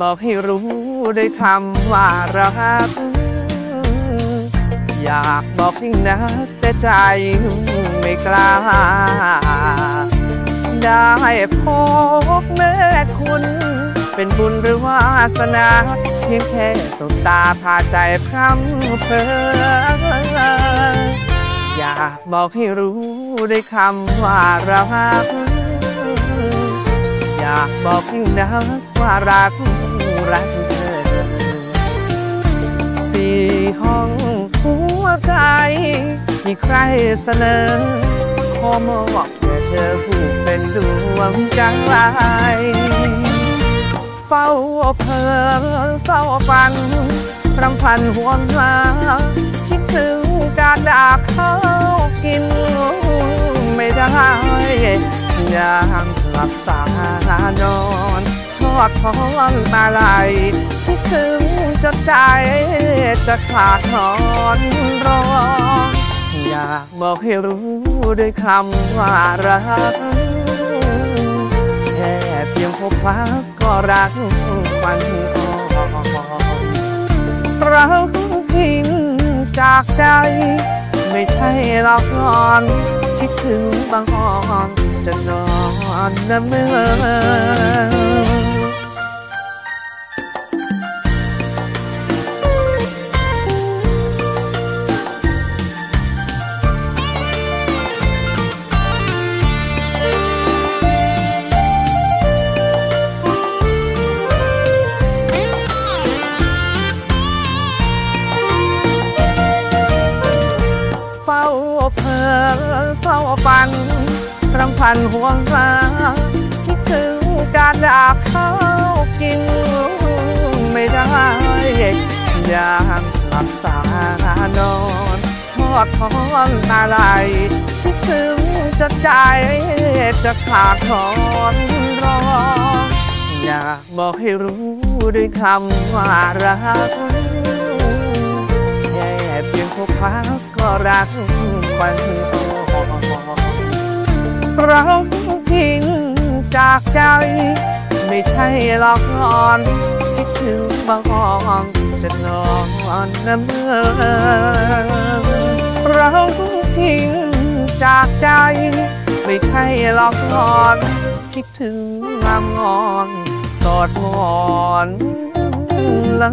บอกให้รู้ด้วยคำว่ารัก อยากบอกยิ่งนักแต่ใจไม่กล้า ได้พบแม่คุณ เป็นบุญหรือวาสนา เพียงแค่สบตาพาใจพร่ำเพออยากบอกให้รู้ด้วยคำว่ารัก อยากบอกให้นักว่ารัก รักเธอสี่ห้องหัวใจ มีใครเสนอขอมอบแด่เธอผู้เป็นดวงใจเฝ้าเพลินเฝ้าฝันรำพันหวนมาคิดถึงการดาบข้าวกิน ไม่ได้ยังหลับตานอนท อดท้อนมาไหลคิดถึงจนใจจะขาดนอนรออยากบอกให้รู้ด้วยคำว่ารัก แค่เพียงพบพักก็รักควันอ่อเราทิ้งจากใจ ไม่ใช่หลอกลอนคิดถึงบางอ่อนจะนอนน้ำเมื่อ เฝ้าฝันรำพันห่วงมาคิดถึงการดาบข้าวกิน ไม่ได้อยากหลับตานอนทอดท้อนตาไหลคิดถึงจะใจจะขาดถอนรออยากบอกให้รู้ด้วยคำว่ารักแค่เพียงพบพักก็รัก วันอ่เราทิ้งจากใจ ไม่ใช่หลอกลอนคิดถึงบางอ่อนจะนอนน้ำเมื่อเราทิ้งจากใจ ไม่ใช่หลอกลอน คิดถึงงามงอนกอดหมอนละ